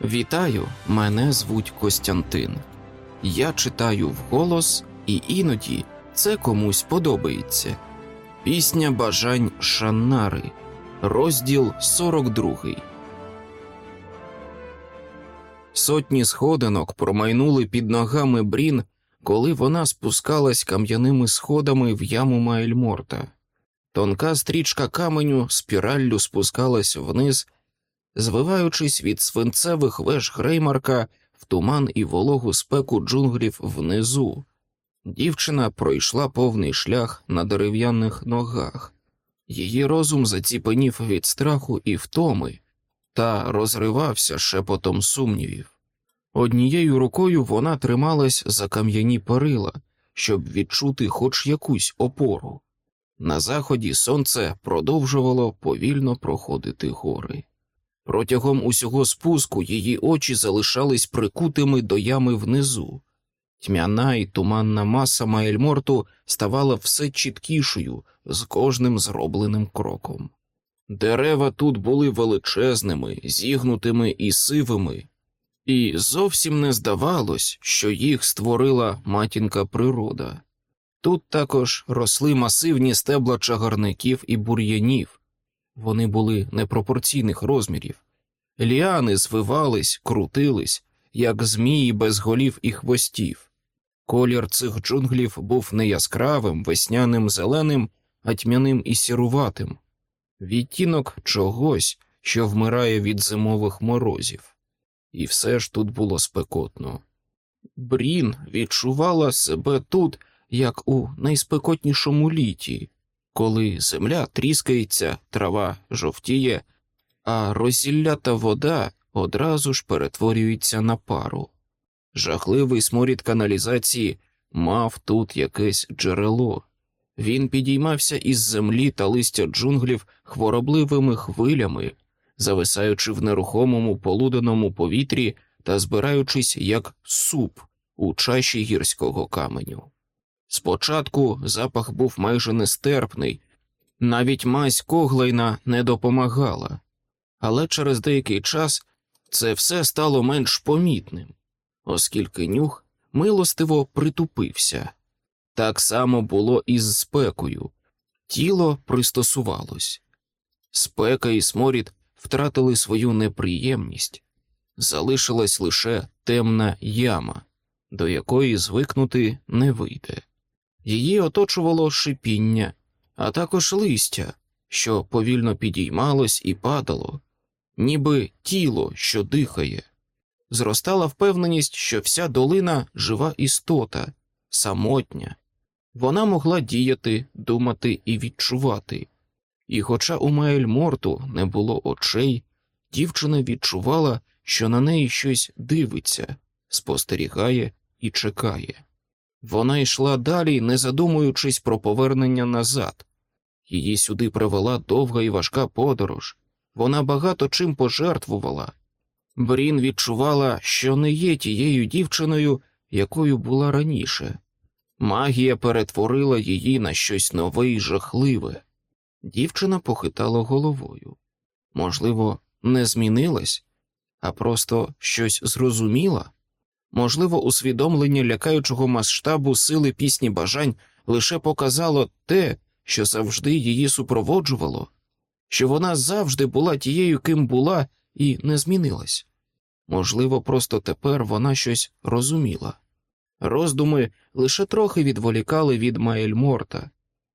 Вітаю, мене звуть Костянтин. Я читаю вголос, і іноді це комусь подобається. Пісня бажань Шаннари, розділ 42. Сотні сходинок промайнули під ногами Брін, коли вона спускалась кам'яними сходами в яму Майльморта. Тонка стрічка каменю спіраллю спускалась вниз, звиваючись від свинцевих веж Греймарка в туман і вологу спеку джунглів внизу. Дівчина пройшла повний шлях на дерев'яних ногах. Її розум заціпенів від страху і втоми та розривався шепотом сумнівів. Однією рукою вона трималась за кам'яні перила, щоб відчути хоч якусь опору. На заході сонце продовжувало повільно проходити гори. Протягом усього спуску її очі залишались прикутими до ями внизу. Тьмяна і туманна маса Маельморту ставала все чіткішою з кожним зробленим кроком. Дерева тут були величезними, зігнутими і сивими, і зовсім не здавалось, що їх створила матінка природа. Тут також росли масивні стебла чагарників і бур'янів, вони були непропорційних розмірів. Ліани звивались, крутились, як змії без голів і хвостів. Колір цих джунглів був не яскравим, весняним зеленим, а тьмяним і сіруватим, відтінок чогось, що вмирає від зимових морозів. І все ж тут було спекотно. Брін відчувала себе тут, як у найспекотнішому літі, коли земля тріскається, трава жовтіє, а розіллята вода одразу ж перетворюється на пару. Жахливий сморід каналізації мав тут якесь джерело. Він підіймався із землі та листя джунглів хворобливими хвилями, зависаючи в нерухомому полуденому повітрі та збираючись як суп у чаші гірського каменю. Спочатку запах був майже нестерпний, навіть мазь коглайна не допомагала, але через деякий час це все стало менш помітним, оскільки нюх милостиво притупився. Так само було і з спекою, тіло пристосувалось. Спека і сморід втратили свою неприємність, залишилась лише темна яма, до якої звикнути не вийде. Її оточувало шипіння, а також листя, що повільно підіймалось і падало, ніби тіло, що дихає. Зростала впевненість, що вся долина жива істота, самотня. Вона могла діяти, думати і відчувати. І, хоча у Маельморту не було очей, дівчина відчувала, що на неї щось дивиться, спостерігає і чекає. Вона йшла далі, не задумуючись про повернення назад. Її сюди привела довга і важка подорож. Вона багато чим пожертвувала. Брін відчувала, що не є тією дівчиною, якою була раніше. Магія перетворила її на щось нове і жахливе. Дівчина похитала головою. Можливо, не змінилась, а просто щось зрозуміла. Можливо, усвідомлення лякаючого масштабу сили пісні бажань лише показало те, що завжди її супроводжувало, що вона завжди була тією, ким була, і не змінилась. Можливо, просто тепер вона щось розуміла. Роздуми лише трохи відволікали від Маельморта,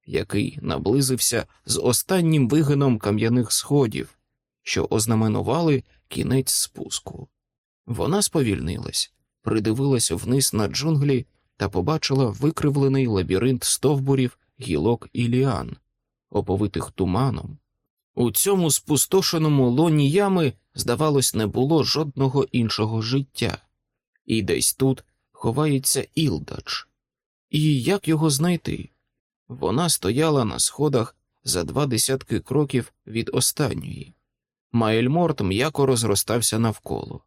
який наблизився з останнім вигином кам'яних сходів, що ознаменували кінець спуску. Вона сповільнилась придивилася вниз на джунглі та побачила викривлений лабіринт стовбурів, гілок і ліан, оповитих туманом. У цьому спустошеному лоні ями, здавалось, не було жодного іншого життя, і десь тут ховається Ілдач. І як його знайти? Вона стояла на сходах за два десятки кроків від останньої. Маельморт м'яко розростався навколо.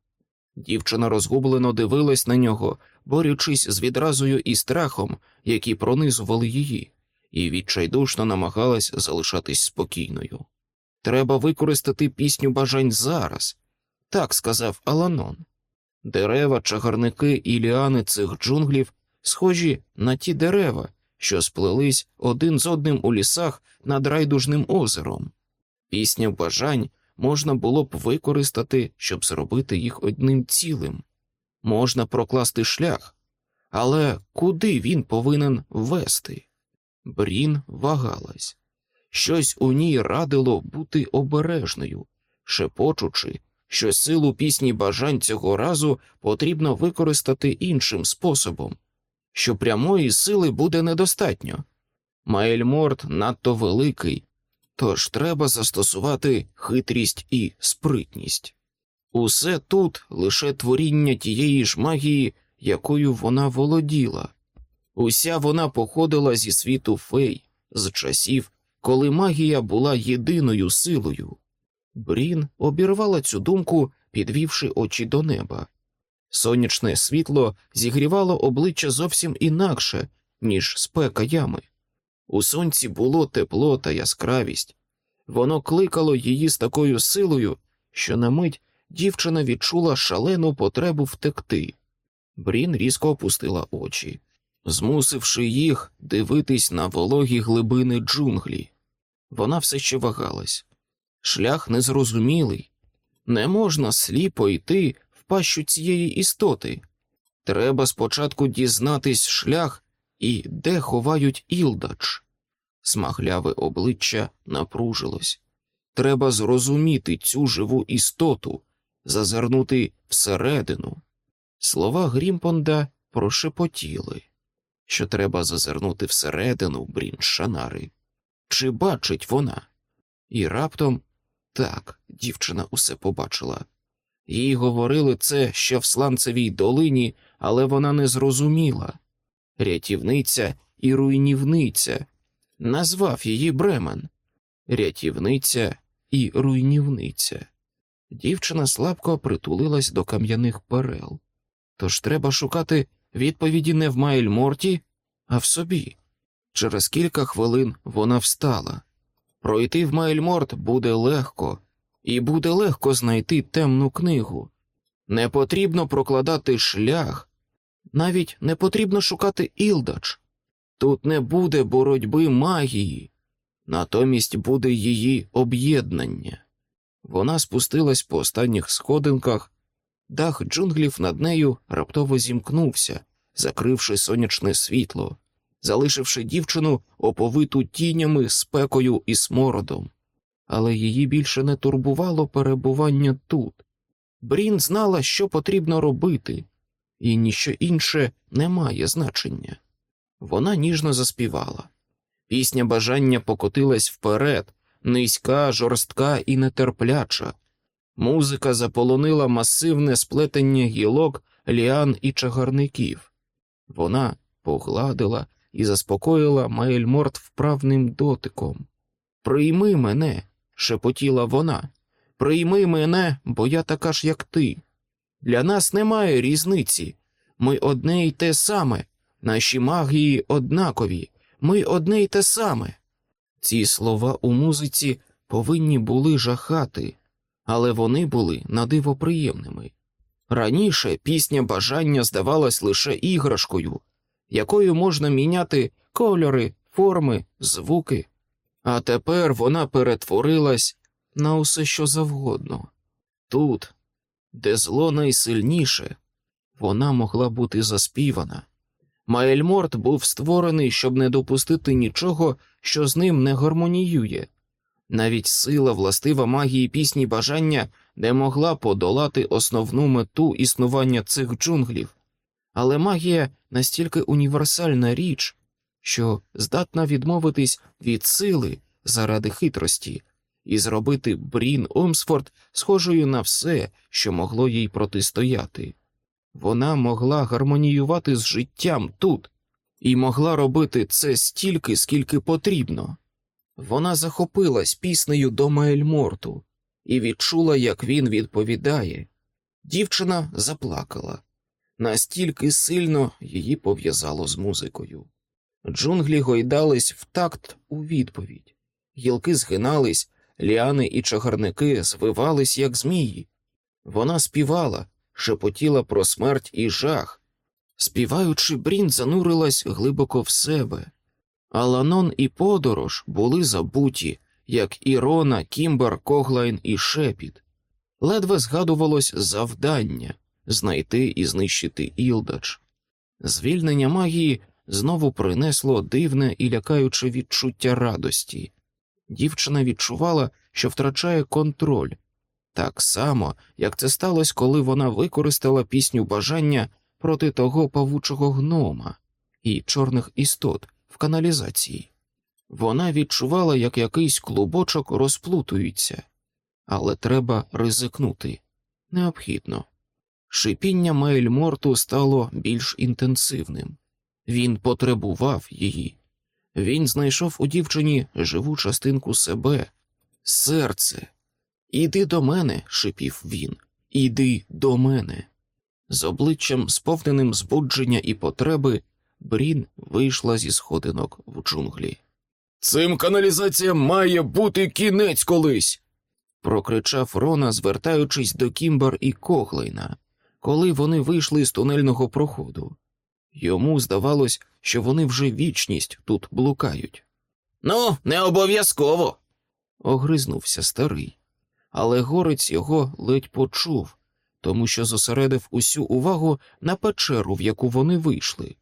Дівчина розгублено дивилась на нього, борючись з відразою і страхом, які пронизували її, і відчайдушно намагалась залишатись спокійною. Треба використати пісню бажань зараз, Так сказав Аланон. Дерева, чагарники і ліани цих джунглів схожі на ті дерева, що сплелись один з одним у лісах над райдужним озером. Пісня бажань можна було б використати, щоб зробити їх одним цілим. Можна прокласти шлях, але куди він повинен вести? Брін вагалась. Щось у ній радило бути обережною, шепочучи, що силу пісні бажань цього разу потрібно використати іншим способом, що прямої сили буде недостатньо. Маельморт надто великий, тож треба застосувати хитрість і спритність. Усе тут лише творіння тієї ж магії, якою вона володіла. Уся вона походила зі світу фей, з часів, коли магія була єдиною силою. Брін обірвала цю думку, підвівши очі до неба. Сонячне світло зігрівало обличчя зовсім інакше, ніж спека ями. У сонці було тепло та яскравість. Воно кликало її з такою силою, що на мить дівчина відчула шалену потребу втекти. Брін різко опустила очі, змусивши їх дивитись на вологі глибини джунглі. Вона все ще вагалась. Шлях незрозумілий. Не можна сліпо йти в пащу цієї істоти. Треба спочатку дізнатись шлях і де ховають Ілдач. Смагляве обличчя напружилось. Треба зрозуміти цю живу істоту, зазирнути всередину. Слова Грімпонда прошепотіли, що треба зазирнути всередину брін Шанари. Чи бачить вона? І раптом так, дівчина усе побачила. Їй говорили це ще в сланцевій долині, але вона не зрозуміла. Рятівниця і руйнівниця назвав її Бремен. Рятівниця і руйнівниця. Дівчина слабко притулилась до кам'яних перел. Тож треба шукати відповіді не в Майльморті, а в собі. Через кілька хвилин вона встала. Пройти в Майльморт буде легко, і буде легко знайти темну книгу. Не потрібно прокладати шлях, навіть не потрібно шукати Ілдач. Тут не буде боротьби магії, натомість буде її об'єднання. Вона спустилась по останніх сходинках, дах джунглів над нею раптово зімкнувся, закривши сонячне світло, залишивши дівчину оповиту тінями, спекою і смородом. Але її більше не турбувало перебування тут. Брін знала, що потрібно робити, і ніщо інше не має значення. Вона ніжно заспівала. Пісня бажання покотилась вперед, низька, жорстка і нетерпляча. Музика заполонила масивне сплетення гілок, ліан і чагарників. Вона погладила і заспокоїла Маельморт вправним дотиком. Прийми мене, шепотіла вона. Прийми мене, бо я така ж, як ти. Для нас немає різниці. Ми одне й те саме, наші магії однакові, ми одне й те саме. Ці слова у музиці повинні були жахати, але вони були надиво приємними. Раніше пісня бажання здавалась лише іграшкою, якою можна міняти кольори, форми, звуки, а тепер вона перетворилась на усе що завгодно. Тут, де зло найсильніше, вона могла бути заспівана. Маельморт був створений, щоб не допустити нічого, що з ним не гармоніює. Навіть сила властива магії пісні бажання не могла подолати основну мету існування цих джунглів, але магія настільки універсальна річ, що здатна відмовитись від сили заради хитрості і зробити Брін Омсфорд схожою на все, що могло їй протистояти. Вона могла гармоніювати з життям тут і могла робити це стільки, скільки потрібно. Вона захопилась піснею до Маельморту і відчула, як він відповідає. Дівчина заплакала настільки сильно її пов'язало з музикою. Джунглі гойдались в такт у відповідь, гілки згинались, ліани і чагарники звивались, як змії. Вона співала, шепотіла про смерть і жах. Співаючи, Брін занурилась глибоко в себе. Аланон і подорож були забуті, як Ірона, Кімбер, Коглайн і Шепіт. Ледве згадувалось завдання знайти і знищити Ілдач. Звільнення магії знову принесло дивне і лякаюче відчуття радості. Дівчина відчувала, що втрачає контроль, так само, як це сталося, коли вона використала пісню бажання проти того павучого гнома і чорних істот в каналізації. Вона відчувала, як якийсь клубочок розплутується, але треба ризикнути необхідно. Шипіння Мейльморту стало більш інтенсивним. Він потребував її. Він знайшов у дівчині живу частинку себе, серце. Іди до мене, шипів він, іди до мене. З обличчям, сповненим збудження і потреби, Брін вийшла зі сходинок в джунглі. Цим каналізаціям має бути кінець колись. прокричав Рона, звертаючись до Кімбер і Коглейна, коли вони вийшли з тунельного проходу. Йому здавалось, що вони вже вічність тут блукають. Ну, не обов'язково. огризнувся старий, але горець його ледь почув, тому що зосередив усю увагу на печеру, в яку вони вийшли.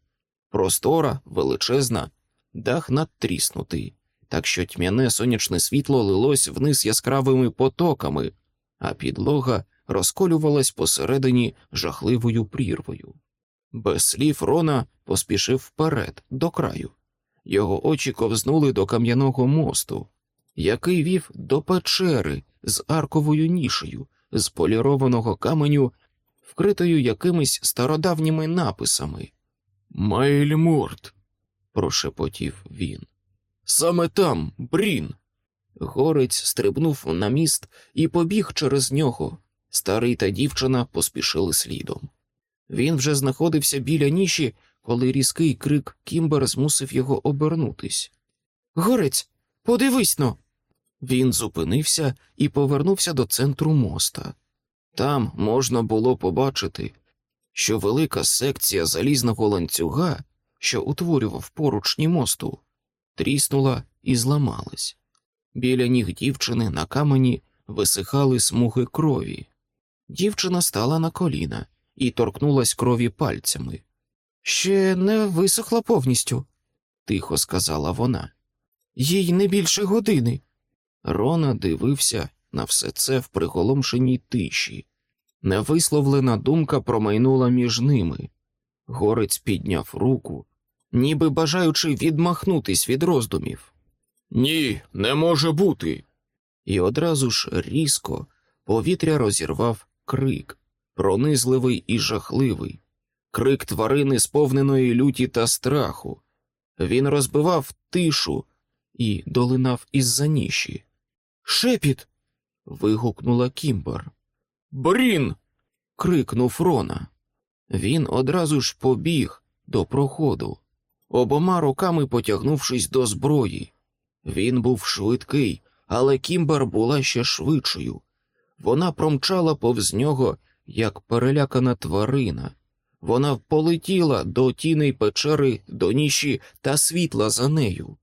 Простора, величезна, дах надтріснутий, так що тьмяне сонячне світло лилось вниз яскравими потоками, а підлога розколювалась посередині жахливою прірвою. Без слів Рона поспішив вперед, до краю. Його очі ковзнули до кам'яного мосту, який вів до печери з арковою нішею, з полірованого каменю, вкритою якимись стародавніми написами. Майльморт, прошепотів він. Саме там, Брін. Горець стрибнув на міст і побіг через нього. Старий та дівчина поспішили слідом. Він вже знаходився біля ніші, коли різкий крик Кімбер змусив його обернутись. Горець, подивись но. Він зупинився і повернувся до центру моста. Там можна було побачити, що велика секція залізного ланцюга, що утворював поручні мосту, тріснула і зламалась. Біля ніг дівчини на камені висихали смуги крові. Дівчина стала на коліна і торкнулась крові пальцями. Ще не висохла повністю, тихо сказала вона. Їй не більше години. Рона дивився на все це в приголомшеній тиші. Невисловлена думка промайнула між ними. Горець підняв руку, ніби бажаючи відмахнутись від роздумів. Ні, не може бути. І одразу ж різко повітря розірвав крик, пронизливий і жахливий, крик тварини, сповненої люті та страху. Він розбивав тишу і долинав із за ніші. Шепіт. вигукнула Кімбер. Брін. крикнув Рона. Він одразу ж побіг до проходу, обома руками потягнувшись до зброї. Він був швидкий, але Кімбер була ще швидшою. Вона промчала повз нього, як перелякана тварина. Вона полетіла до тіней печери, до ніші та світла за нею.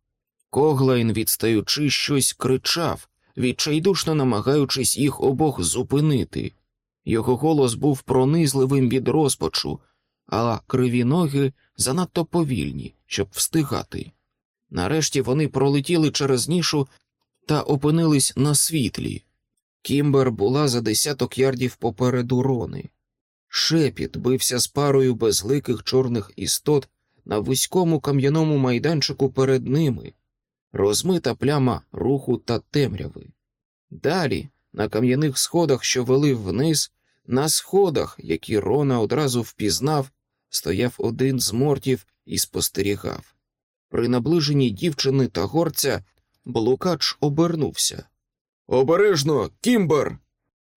Коглайн, відстаючи, щось кричав, відчайдушно намагаючись їх обох зупинити. Його голос був пронизливим від розпачу, а криві ноги занадто повільні, щоб встигати. Нарешті вони пролетіли через нішу та опинились на світлі. Кімбер була за десяток ярдів попереду рони. Шепіт бився з парою безликих чорних істот на вузькому кам'яному майданчику перед ними, розмита пляма руху та темряви. Далі, на кам'яних сходах, що вели вниз, на сходах, які Рона одразу впізнав, стояв один з мортів і спостерігав. При наближенні дівчини та горця блукач обернувся. Обережно, Кімбер.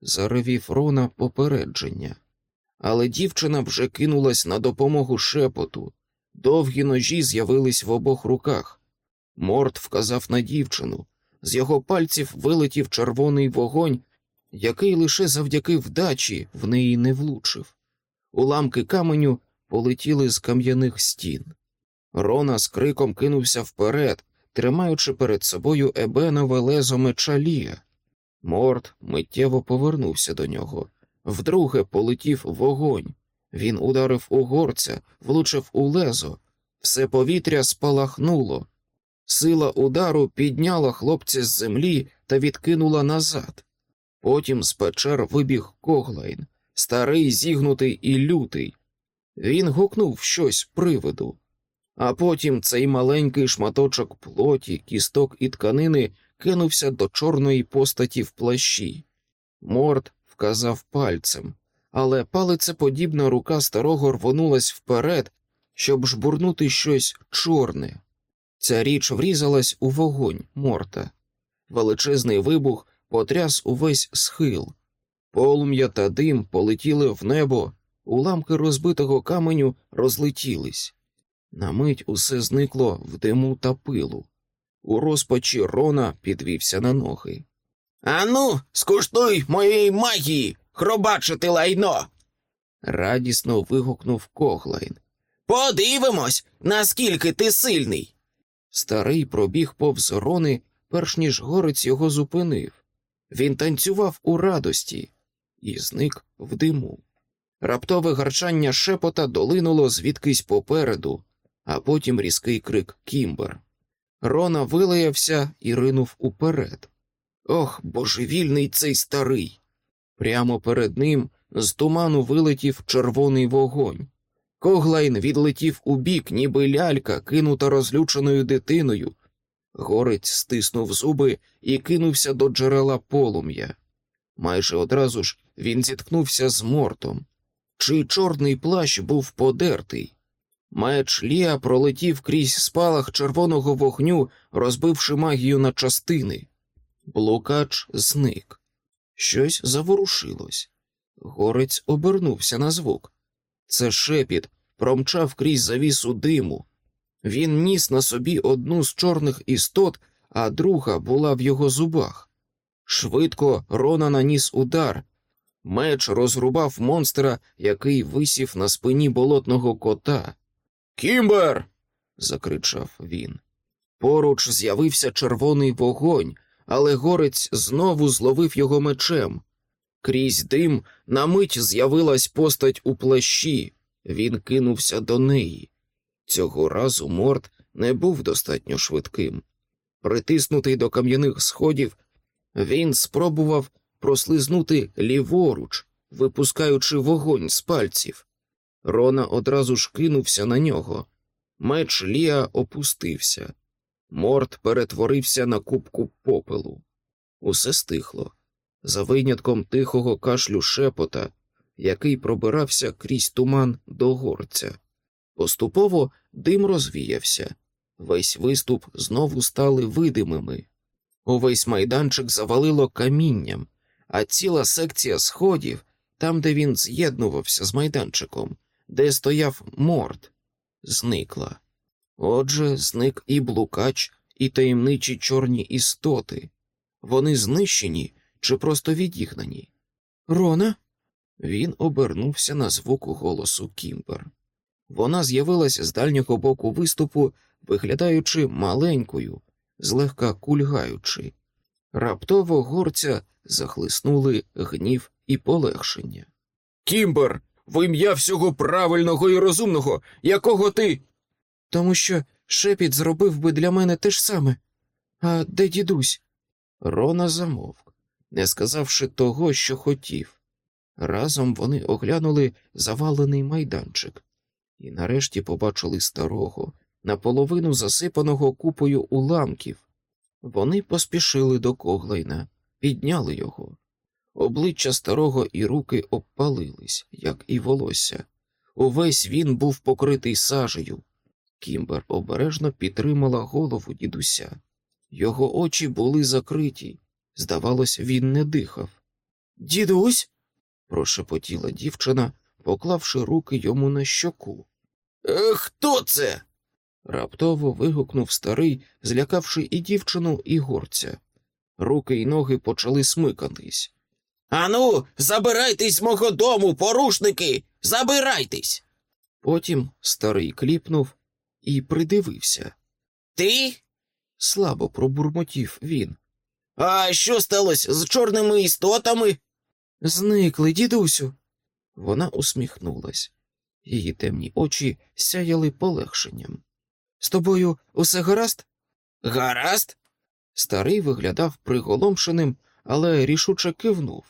заревів Рона попередження. Але дівчина вже кинулась на допомогу шепоту. Довгі ножі з'явились в обох руках. Морт вказав на дівчину. З його пальців вилетів червоний вогонь який лише завдяки вдачі в неї не влучив. Уламки каменю полетіли з кам'яних стін. Рона з криком кинувся вперед, тримаючи перед собою ебенове лезо меча Лія. Морт миттєво повернувся до нього. Вдруге полетів вогонь. Він ударив у горця, влучив у лезо, все повітря спалахнуло. Сила удару підняла хлопця з землі та відкинула назад. Потім з печер вибіг коглайн, старий, зігнутий і лютий. Він гукнув щось привиду, а потім цей маленький шматочок плоті, кісток і тканини кинувся до чорної постаті в плащі. Морд вказав пальцем, але палицеподібна рука старого рвонулась вперед, щоб жбурнути щось чорне. Ця річ врізалась у вогонь морта. Величезний вибух потряс увесь схил. Полум'я та дим полетіли в небо, уламки розбитого каменю розлетілись. На мить усе зникло в диму та пилу. У розпачі Рона підвівся на ноги. Ану, скуштуй моєї магії, хробачити лайно. Радісно вигукнув Коглайн. Подивимось, наскільки ти сильний. Старий пробіг повз Рони, перш ніж горець його зупинив. Він танцював у радості і зник в диму. Раптове гарчання шепота долинуло звідкись попереду, а потім різкий крик Кімбер. Рона вилаявся і ринув уперед. Ох, божевільний цей старий. Прямо перед ним з туману вилетів червоний вогонь. Коглайн відлетів у бік, ніби лялька, кинута розлюченою дитиною. Горець стиснув зуби і кинувся до джерела полум'я. Майже одразу ж він зіткнувся з мортом. Чий чорний плащ був подертий. Меч Ліа пролетів крізь спалах червоного вогню, розбивши магію на частини. Блукач зник. Щось заворушилось. Горець обернувся на звук. Це шепіт промчав крізь завісу диму. Він ніс на собі одну з чорних істот, а друга була в його зубах. Швидко Рона наніс удар. Меч розрубав монстра, який висів на спині болотного кота. Кімбер. закричав він. Поруч з'явився червоний вогонь, але горець знову зловив його мечем. Крізь дим на мить з'явилась постать у плащі. Він кинувся до неї. Цього разу морд не був достатньо швидким. Притиснутий до кам'яних сходів, він спробував прослизнути ліворуч, випускаючи вогонь з пальців. Рона одразу ж кинувся на нього. Меч Ліа опустився. Морд перетворився на кубку попелу. Усе стихло, за винятком тихого кашлю шепота, який пробирався крізь туман до горця. Поступово дим розвіявся, весь виступ знову стали видимими. Увесь майданчик завалило камінням, а ціла секція сходів, там, де він з'єднувався з майданчиком, де стояв морд, зникла. Отже, зник і блукач, і таємничі чорні істоти. Вони знищені чи просто відігнані. Рона? Він обернувся на звук голосу Кімбер. Вона з'явилася з дальнього боку виступу, виглядаючи маленькою, злегка кульгаючи. Раптово горця захлиснули гнів і полегшення. Кімбер, в ім'я всього правильного і розумного, якого ти. Тому що шепіт зробив би для мене те ж саме. А де дідусь? Рона замовк, не сказавши того, що хотів. Разом вони оглянули завалений майданчик і нарешті побачили старого, наполовину засипаного купою уламків. Вони поспішили до Коглайна, підняли його. Обличчя старого і руки обпалились, як і волосся. Увесь він був покритий сажею. Кімбер обережно підтримала голову дідуся. Його очі були закриті. Здавалось, він не дихав. Дідусь. прошепотіла дівчина, поклавши руки йому на щоку. Е, хто це? Раптово вигукнув старий, злякавши і дівчину, і горця. Руки й ноги почали смикатись. Ану, забирайтесь з мого дому, порушники! Забирайтесь! Потім старий кліпнув і придивився. Ти? Слабо пробурмотів він. А що сталося з чорними істотами? Зникли, дідусю. Вона усміхнулась. Її темні очі сяяли полегшенням. З тобою усе гаразд? Гаразд? Старий виглядав приголомшеним, але рішуче кивнув.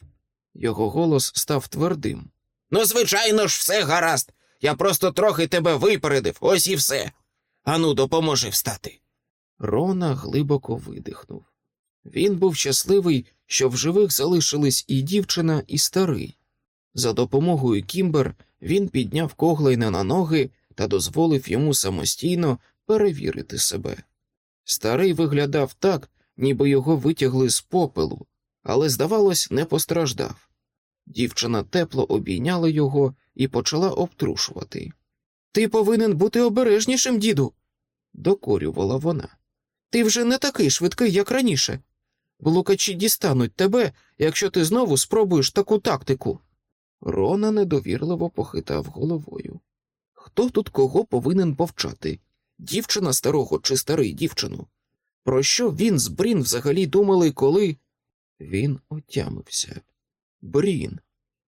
Його голос став твердим. Ну, звичайно ж, все гаразд. Я просто трохи тебе випередив, ось і все. Ану, допоможи встати. Рона глибоко видихнув. Він був щасливий, що в живих залишились і дівчина, і старий. За допомогою Кімбер він підняв Коглейна на ноги та дозволив йому самостійно перевірити себе. Старий виглядав так, ніби його витягли з попелу, але, здавалось, не постраждав. Дівчина тепло обійняла його і почала обтрушувати. Ти повинен бути обережнішим, діду, докорювала вона. Ти вже не такий швидкий, як раніше. Блукачі дістануть тебе, якщо ти знову спробуєш таку тактику. Рона недовірливо похитав головою. Хто тут кого повинен повчати? Дівчина старого чи старий дівчину? Про що він з Брін взагалі думали, коли. Він отямився. Брін.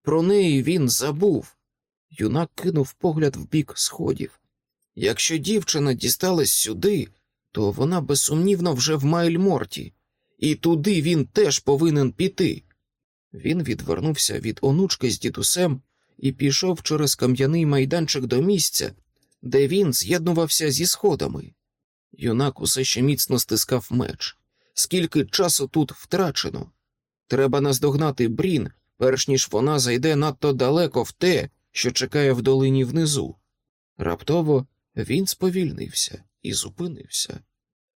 Про неї він забув. Юнак кинув погляд в бік сходів. Якщо дівчина дісталась сюди, то вона безсумнівно вже в Майльморті, і туди він теж повинен піти. Він відвернувся від онучки з дідусем і пішов через кам'яний майданчик до місця, де він з'єднувався зі сходами. Юнак усе ще міцно стискав меч. Скільки часу тут втрачено? Треба наздогнати Брін, перш ніж вона зайде надто далеко в те, що чекає в долині внизу. Раптово він сповільнився і зупинився.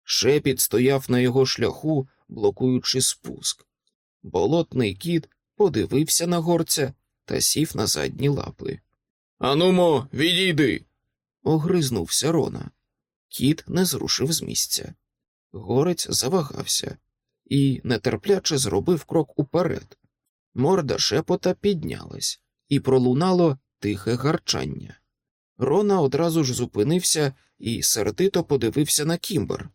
Шепіт стояв на його шляху, блокуючи спуск. Болотний кіт подивився на горця та сів на задні лапи. Анумо, відійди. огризнувся Рона. Кіт не зрушив з місця. Горець завагався і нетерпляче зробив крок уперед. Морда шепота піднялась, і пролунало тихе гарчання. Рона одразу ж зупинився і сердито подивився на Кімбер.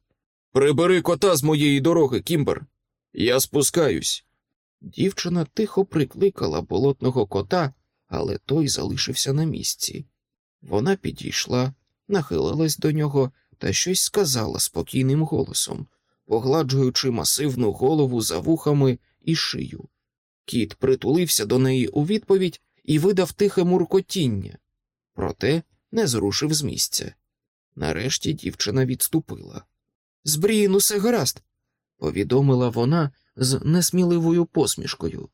Прибери кота з моєї дороги, Кімбер. Я спускаюсь. Дівчина тихо прикликала болотного кота, але той залишився на місці. Вона підійшла, нахилилась до нього та щось сказала спокійним голосом, погладжуючи масивну голову за вухами і шию. Кіт притулився до неї у відповідь і видав тихе муркотіння, проте не зрушив з місця. Нарешті дівчина відступила. З Бріїн усе гаразд, повідомила вона з несміливою посмішкою.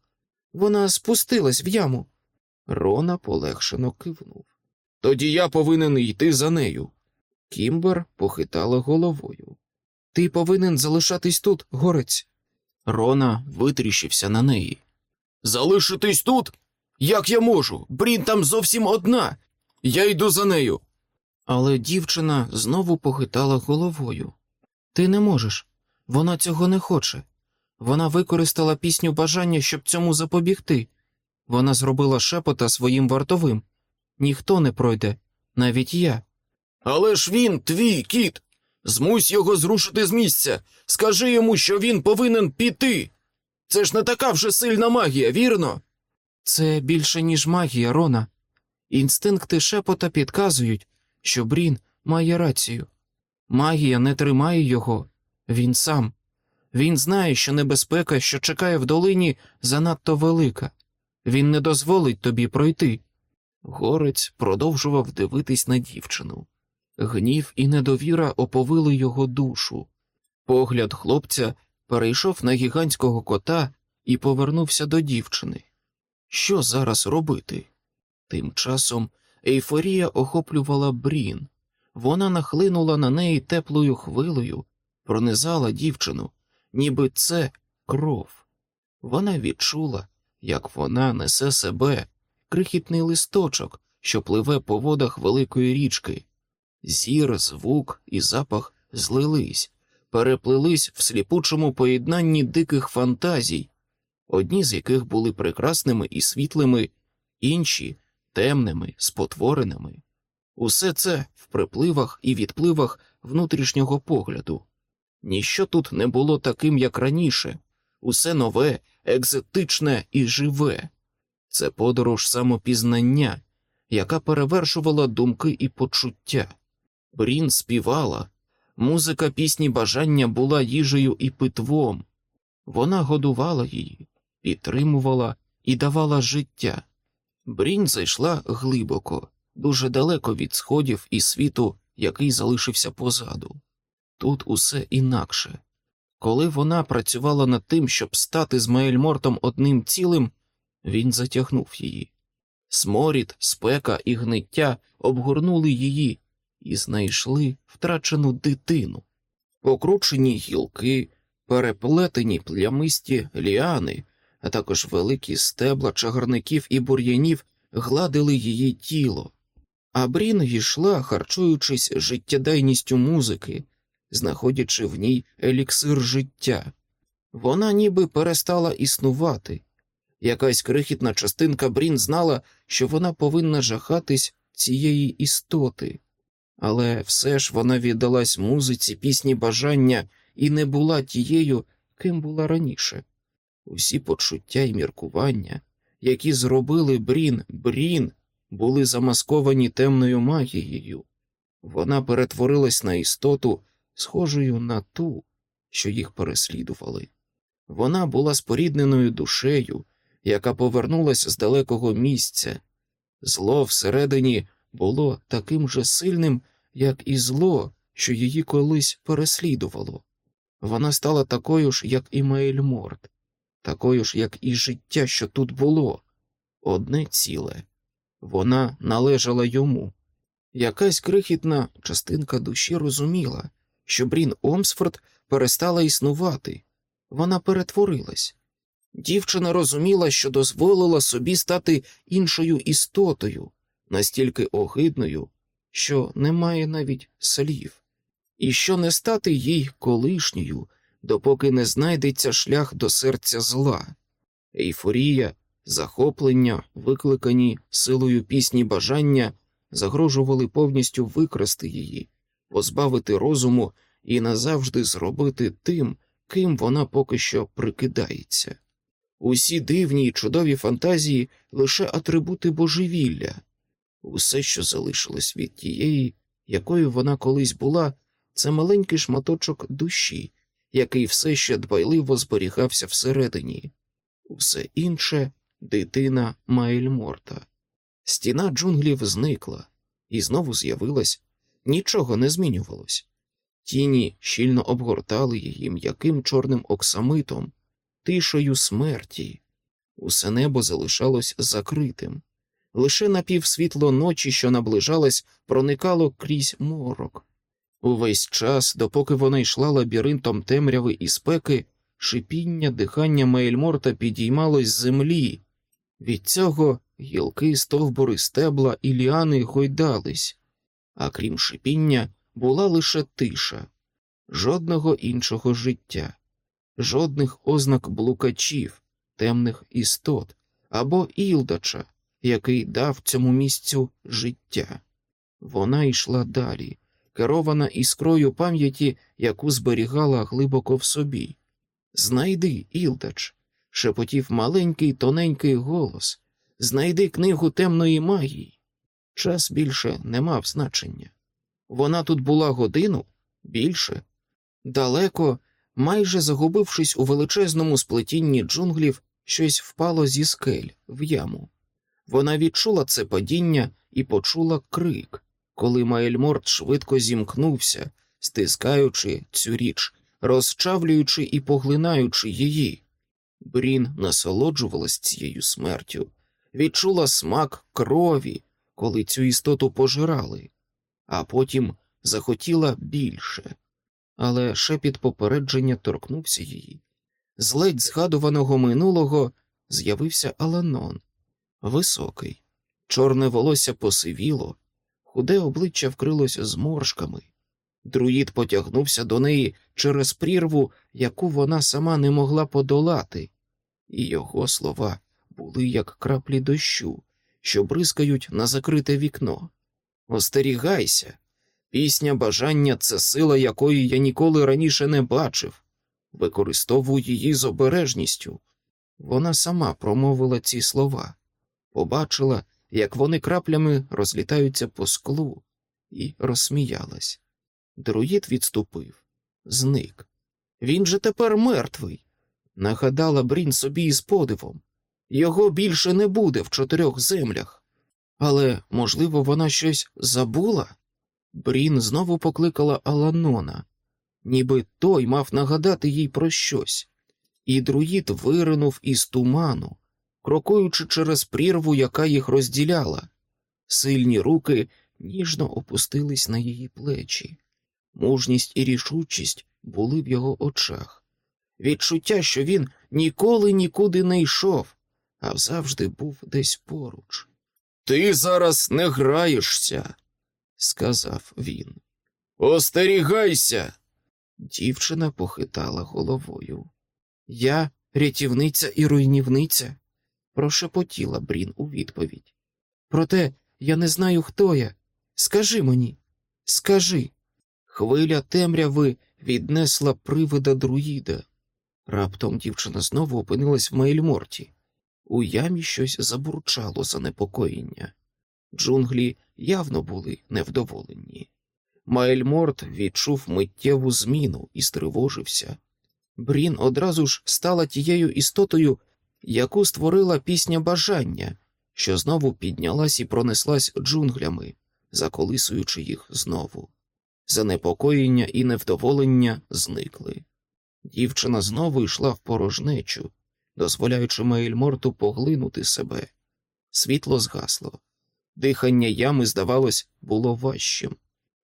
Вона спустилась в яму. Рона полегшено кивнув. Тоді я повинен йти за нею. Кімбер похитала головою. Ти повинен залишатись тут, горець. Рона витріщився на неї. Залишитись тут? Як я можу? Брін там зовсім одна. Я йду за нею. Але дівчина знову похитала головою. Ти не можеш. Вона цього не хоче. Вона використала пісню бажання, щоб цьому запобігти. Вона зробила шепота своїм вартовим. Ніхто не пройде, навіть я. Але ж він твій кіт. Змусь його зрушити з місця. Скажи йому, що він повинен піти. Це ж не така вже сильна магія, вірно? Це більше, ніж магія, Рона. Інстинкти шепота підказують, що Брін має рацію. Магія не тримає його, він сам. Він знає, що небезпека, що чекає в долині, занадто велика. Він не дозволить тобі пройти. Горець продовжував дивитись на дівчину. Гнів і недовіра оповили його душу. Погляд хлопця перейшов на гігантського кота і повернувся до дівчини. Що зараз робити? Тим часом ейфорія охоплювала брін. Вона нахлинула на неї теплою хвилею, пронизала дівчину, ніби це кров. Вона відчула, як вона несе себе, крихітний листочок, що пливе по водах великої річки. Зір, звук і запах злились, переплились в сліпучому поєднанні диких фантазій. одні з яких були прекрасними і світлими, інші темними, спотвореними. Усе це в припливах і відпливах внутрішнього погляду. Ніщо тут не було таким, як раніше, усе нове, екзотичне і живе. Це подорож самопізнання, яка перевершувала думки і почуття. Брін співала, музика пісні бажання була їжею і питвом. Вона годувала її, підтримувала і давала життя. Брін зайшла глибоко, дуже далеко від сходів і світу, який залишився позаду. Тут усе інакше. Коли вона працювала над тим, щоб стати з Маельмортом одним цілим, він затягнув її. Сморід, спека і гниття обгорнули її і знайшли втрачену дитину, покручені гілки, переплетені плямисті ліани, а також великі стебла чагарників і бур'янів гладили її тіло. А Брін йшла, харчуючись життєдайністю музики, знаходячи в ній еліксир життя. Вона ніби перестала існувати. Якась крихітна частинка Брін знала, що вона повинна жахатись цієї істоти, але все ж вона віддалась музиці, пісні бажання і не була тією, ким була раніше. Усі почуття і міркування, які зробили Брін Брін, були замасковані темною магією. Вона перетворилась на істоту, схожою на ту, що їх переслідували. Вона була спорідненою душею, яка повернулася з далекого місця. Зло всередині було таким же сильним, як і зло, що її колись переслідувало. Вона стала такою ж, як і Мейльморт, такою ж, як і життя, що тут було, одне ціле. Вона належала йому. Якась крихітна частинка душі розуміла, що Брін Омсфорд перестала існувати, вона перетворилась. Дівчина розуміла, що дозволила собі стати іншою істотою, настільки огидною, що немає навіть слів, і що не стати їй колишньою, допоки не знайдеться шлях до серця зла. Ейфорія, захоплення, викликані силою пісні бажання, загрожували повністю викрасти її, позбавити розуму і назавжди зробити тим, ким вона поки що прикидається. Усі дивні й чудові фантазії лише атрибути божевілля, усе, що залишилось від тієї, якою вона колись була, це маленький шматочок душі, який все ще дбайливо зберігався всередині, усе інше дитина Майльморта. Стіна джунглів зникла і знову з'явилась, нічого не змінювалось. Тіні щільно обгортали її м'яким чорним оксамитом, тишою смерті. Усе небо залишалось закритим. Лише напівсвітло ночі, що наближалось, проникало крізь морок. Увесь час, допоки вона йшла лабіринтом темряви і спеки, шипіння дихання Мейльморта підіймалось з землі. Від цього гілки, стовбури, стебла і ліани гойдались, а крім шипіння, була лише тиша, жодного іншого життя, жодних ознак блукачів, темних істот або ілдача, який дав цьому місцю життя. Вона йшла далі, керована іскрою пам'яті, яку зберігала глибоко в собі. Знайди, Ілдач, шепотів маленький тоненький голос. Знайди книгу темної магії. Час більше не мав значення. Вона тут була годину більше, далеко, майже загубившись у величезному сплетінні джунглів, щось впало зі скель в яму. Вона відчула це падіння і почула крик, коли Маельморт швидко зімкнувся, стискаючи цю річ, розчавлюючи і поглинаючи її. Брін насолоджувалась цією смертю, відчула смак крові, коли цю істоту пожирали, а потім захотіла більше. Але шепіт попередження торкнувся її. З ледь згадуваного минулого з'явився Аланон, високий, чорне волосся посивіло, худе обличчя вкрилося зморшками. Друїд потягнувся до неї через прірву, яку вона сама не могла подолати. і його слова були як краплі дощу, що бризкають на закрите вікно. Остерігайся, пісня бажання це сила, якої я ніколи раніше не бачив. Використовуй її з обережністю. Вона сама промовила ці слова, побачила, як вони краплями розлітаються по склу, і розсміялась. Друїд відступив, зник. Він же тепер мертвий. Нагадала Брін собі із подивом. Його більше не буде в чотирьох землях. Але, можливо, вона щось забула? Брін знову покликала Аланона, ніби той мав нагадати їй про щось, і друїд виринув із туману, крокуючи через прірву, яка їх розділяла. Сильні руки ніжно опустились на її плечі. Мужність і рішучість були в його очах. Відчуття, що він ніколи нікуди не йшов, а завжди був десь поруч. Ти зараз не граєшся, сказав він. Остерігайся. Дівчина похитала головою. Я рятівниця і руйнівниця, прошепотіла Брін у відповідь. Проте я не знаю, хто я. Скажи мені, скажи. Хвиля темряви віднесла привида друїда. Раптом дівчина знову опинилась в Мейльморті. У ямі щось забурчало занепокоєння. Джунглі явно були невдоволені. Майльморт відчув миттєву зміну і стривожився. Брін одразу ж стала тією істотою, яку створила пісня бажання, що знову піднялась і пронеслась джунглями, заколисуючи їх знову. Занепокоєння і невдоволення зникли. Дівчина знову йшла в порожнечу, дозволяючи Мейльморту поглинути себе. Світло згасло. Дихання ями, здавалось, було важчим.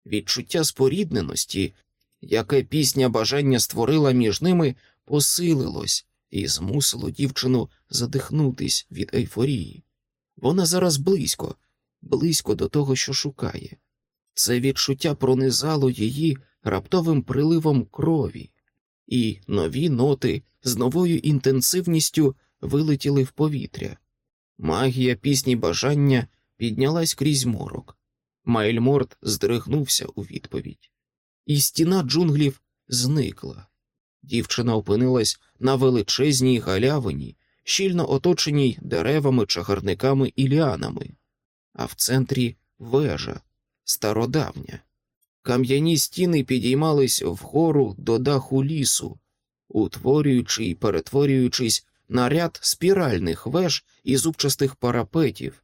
Відчуття спорідненості, яке пісня бажання створила між ними, посилилось і змусило дівчину задихнутись від ейфорії. Вона зараз близько, близько до того, що шукає. Це відчуття пронизало її раптовим приливом крові, і нові ноти з новою інтенсивністю вилетіли в повітря. Магія пісні бажання піднялась крізь морок. Майльморт здригнувся у відповідь, і стіна джунглів зникла. Дівчина опинилась на величезній галявині, щільно оточеній деревами, чагарниками і ліанами, а в центрі вежа, стародавня. Кам'яні стіни підіймались вгору до даху лісу, утворюючи і перетворюючись на ряд спіральних веж і зубчастих парапетів,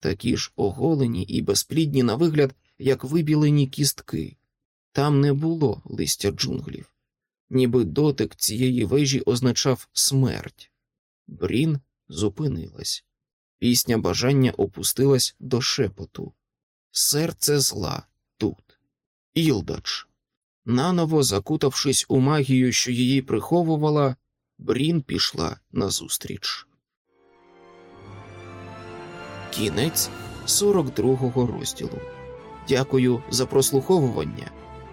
такі ж оголені і безплідні на вигляд, як вибілені кістки. Там не було листя джунглів, ніби дотик цієї вежі означав смерть. Брін зупинилась. Пісня бажання опустилась до шепоту. Серце зла тут. Ілдач. Наново закутавшись у магію, що її приховувала, Брін пішла назустріч. Кінець 42-го розділу. Дякую за прослуховування.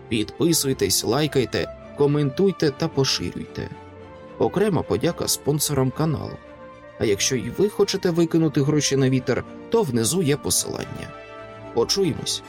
Підписуйтесь, лайкайте, коментуйте та поширюйте. Окрема подяка спонсорам каналу. А якщо і ви хочете викинути гроші на вітер, то внизу є посилання. Почуємось.